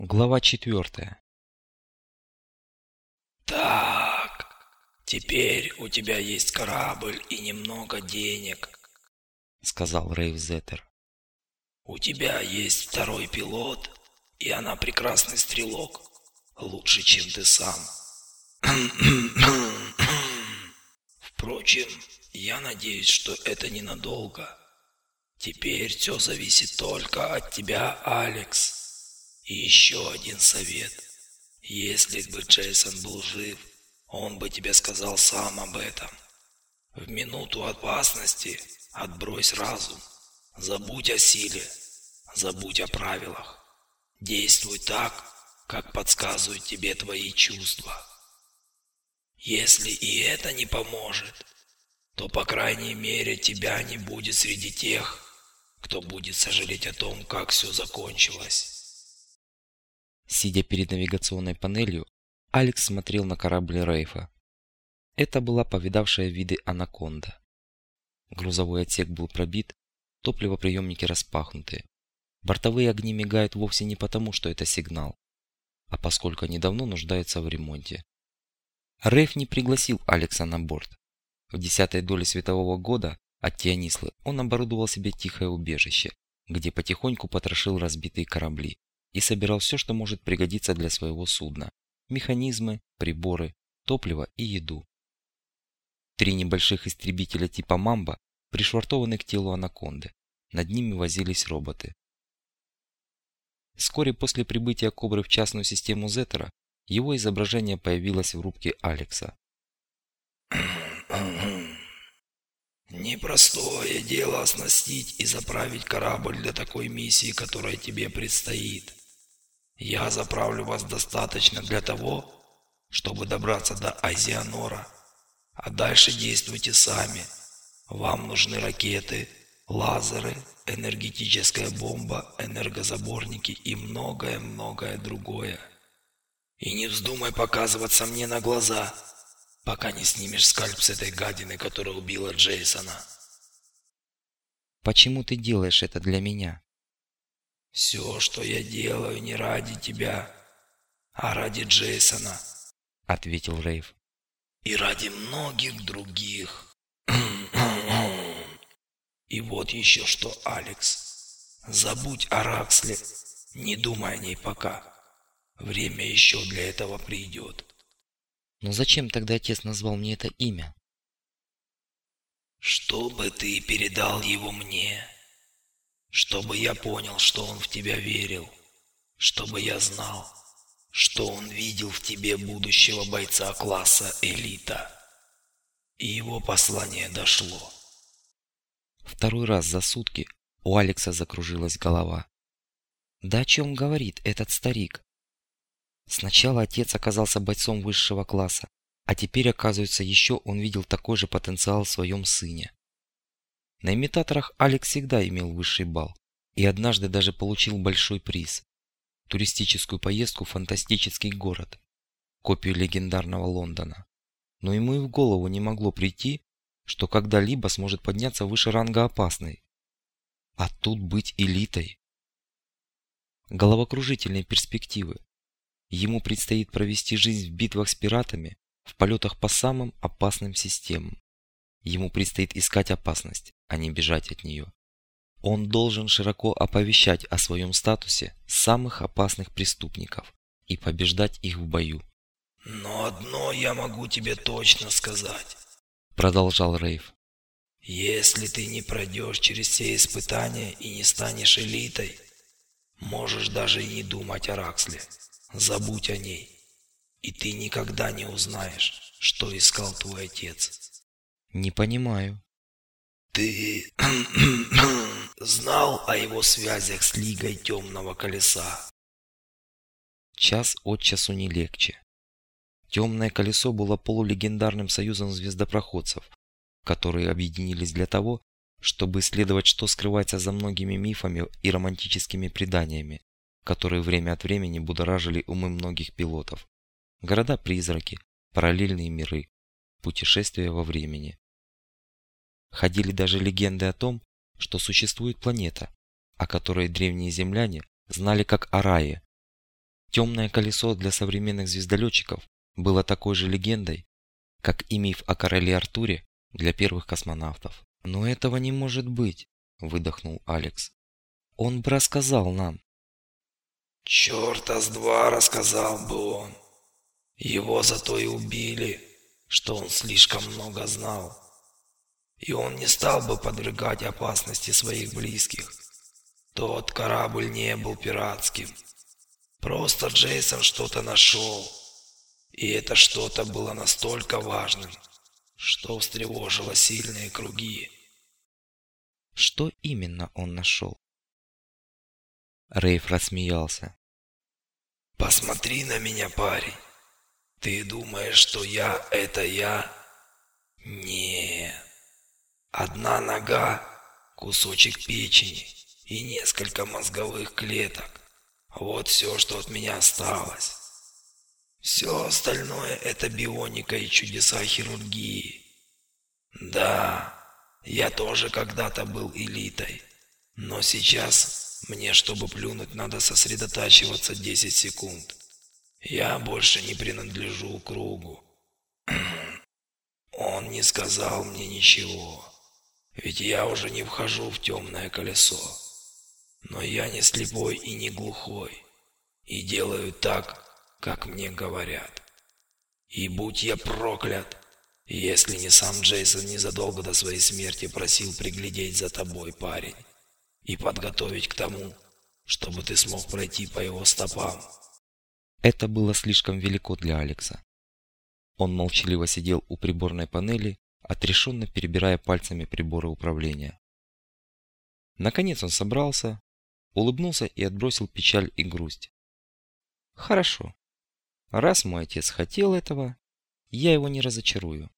Глава четвертая. Так, теперь у тебя есть корабль и немного денег, сказал Рейв Зеттер. У тебя есть второй пилот, и она прекрасный стрелок, лучше, чем ты сам. Впрочем, я надеюсь, что это ненадолго. Теперь все зависит только от тебя, Алекс. И еще один совет. Если бы Джейсон был жив, он бы тебе сказал сам об этом. В минуту опасности отбрось разум. Забудь о силе. Забудь о правилах. Действуй так, как подсказывают тебе твои чувства. Если и это не поможет, то, по крайней мере, тебя не будет среди тех, кто будет сожалеть о том, как все закончилось. Сидя перед навигационной панелью, Алекс смотрел на корабль Рейфа. Это была повидавшая виды анаконда. Грузовой отсек был пробит, топливоприемники распахнуты. Бортовые огни мигают вовсе не потому, что это сигнал, а поскольку они давно нуждаются в ремонте. Рейф не пригласил Алекса на борт. В десятой доле светового года от Тианислы он оборудовал себе тихое убежище, где потихоньку потрошил разбитые корабли и собирал все, что может пригодиться для своего судна. Механизмы, приборы, топливо и еду. Три небольших истребителя типа «Мамба» пришвартованы к телу анаконды. Над ними возились роботы. Вскоре после прибытия Кобры в частную систему Зеттера, его изображение появилось в рубке Алекса. Непростое дело оснастить и заправить корабль для такой миссии, которая тебе предстоит. Я заправлю вас достаточно для того, чтобы добраться до Азианора. А дальше действуйте сами. Вам нужны ракеты, лазеры, энергетическая бомба, энергозаборники и многое-многое другое. И не вздумай показываться мне на глаза, пока не снимешь скальп с этой гадины, которая убила Джейсона. Почему ты делаешь это для меня? Все, что я делаю, не ради тебя, а ради Джейсона, ответил Рейв. И ради многих других. И вот еще что, Алекс. Забудь о Раксле. Не думай о ней пока. Время еще для этого придет. Но зачем тогда отец назвал мне это имя? Чтобы ты передал его мне. Чтобы я понял, что он в тебя верил. Чтобы я знал, что он видел в тебе будущего бойца класса элита. И его послание дошло. Второй раз за сутки у Алекса закружилась голова. Да о чем говорит этот старик? Сначала отец оказался бойцом высшего класса, а теперь, оказывается, еще он видел такой же потенциал в своем сыне. На имитаторах Алекс всегда имел высший балл и однажды даже получил большой приз – туристическую поездку в фантастический город, копию легендарного Лондона. Но ему и в голову не могло прийти, что когда-либо сможет подняться выше ранга опасной. А тут быть элитой. Головокружительные перспективы. Ему предстоит провести жизнь в битвах с пиратами, в полетах по самым опасным системам. Ему предстоит искать опасность, а не бежать от нее. Он должен широко оповещать о своем статусе самых опасных преступников и побеждать их в бою. «Но одно я могу тебе точно сказать», — продолжал Рейв. «Если ты не пройдешь через все испытания и не станешь элитой, можешь даже и не думать о Раксле. Забудь о ней, и ты никогда не узнаешь, что искал твой отец». «Не понимаю», ты знал о его связях с Лигой Темного Колеса? Час от часу не легче. Темное колесо было полулегендарным союзом звездопроходцев, которые объединились для того, чтобы исследовать, что скрывается за многими мифами и романтическими преданиями, которые время от времени будоражили умы многих пилотов. Города-призраки, параллельные миры, путешествия во времени. Ходили даже легенды о том, что существует планета, о которой древние земляне знали как Арае. Темное колесо для современных звездолетчиков было такой же легендой, как и миф о короле Артуре для первых космонавтов. «Но этого не может быть», – выдохнул Алекс. «Он бы рассказал нам». «Черта с два рассказал бы он. Его зато и убили, что он слишком много знал. И он не стал бы подвергать опасности своих близких. Тот корабль не был пиратским. Просто Джейсон что-то нашел. И это что-то было настолько важным, что встревожило сильные круги. Что именно он нашел? Рейф рассмеялся. Посмотри на меня, парень. Ты думаешь, что я – это я? Нет. Одна нога, кусочек печени и несколько мозговых клеток. Вот все, что от меня осталось. Все остальное – это бионика и чудеса хирургии. Да, я тоже когда-то был элитой. Но сейчас мне, чтобы плюнуть, надо сосредотачиваться 10 секунд. Я больше не принадлежу кругу. Он не сказал мне ничего. Ведь я уже не вхожу в темное колесо. Но я не слепой и не глухой. И делаю так, как мне говорят. И будь я проклят, если не сам Джейсон незадолго до своей смерти просил приглядеть за тобой, парень, и подготовить к тому, чтобы ты смог пройти по его стопам. Это было слишком велико для Алекса. Он молчаливо сидел у приборной панели, отрешенно перебирая пальцами приборы управления. Наконец он собрался, улыбнулся и отбросил печаль и грусть. Хорошо. Раз мой отец хотел этого, я его не разочарую.